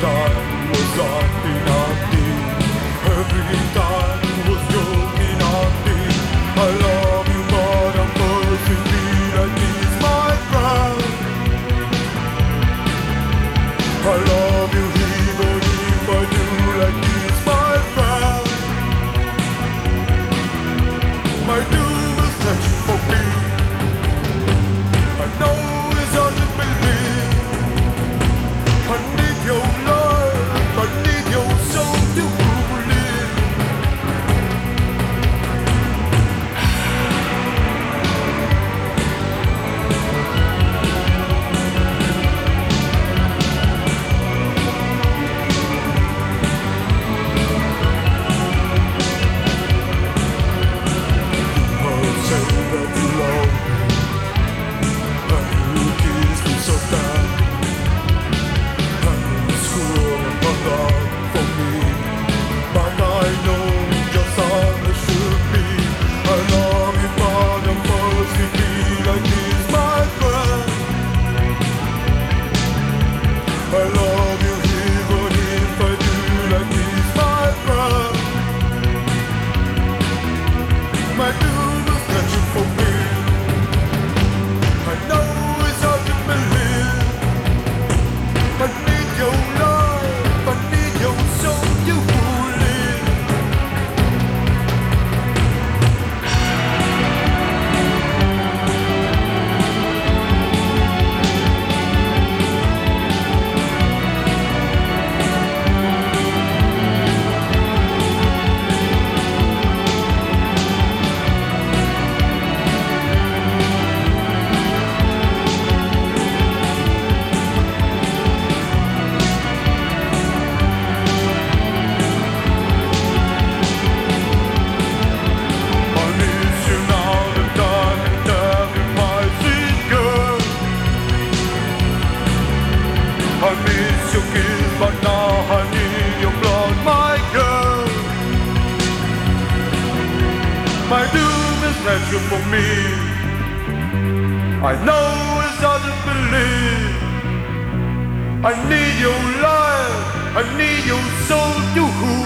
Time was up in our view. Every I do. for me. I know it's hard to believe. I need your life, I need your soul to who.